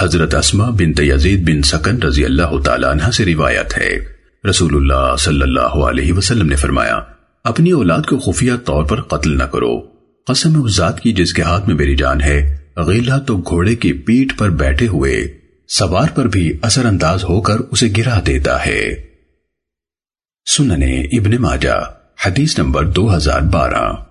حضرت اسما بنت یزید بن سکن رضی اللہ تعالیٰ عنہ سے روایت ہے۔ رسول اللہ صلی اللہ علیہ وسلم نے فرمایا، اپنی اولاد کو خفیہ طور پر قتل نہ کرو۔ قسم اس ذات کی جس کے ہاتھ میں میری جان ہے۔ غیلہ تو گھوڑے کی پیٹ پر بیٹھے ہوئے، سوار پر بھی اثر انداز ہو کر اسے گرا دیتا ہے۔ سننے ابن ماجہ، حدیث نمبر دو ہزار بارہ۔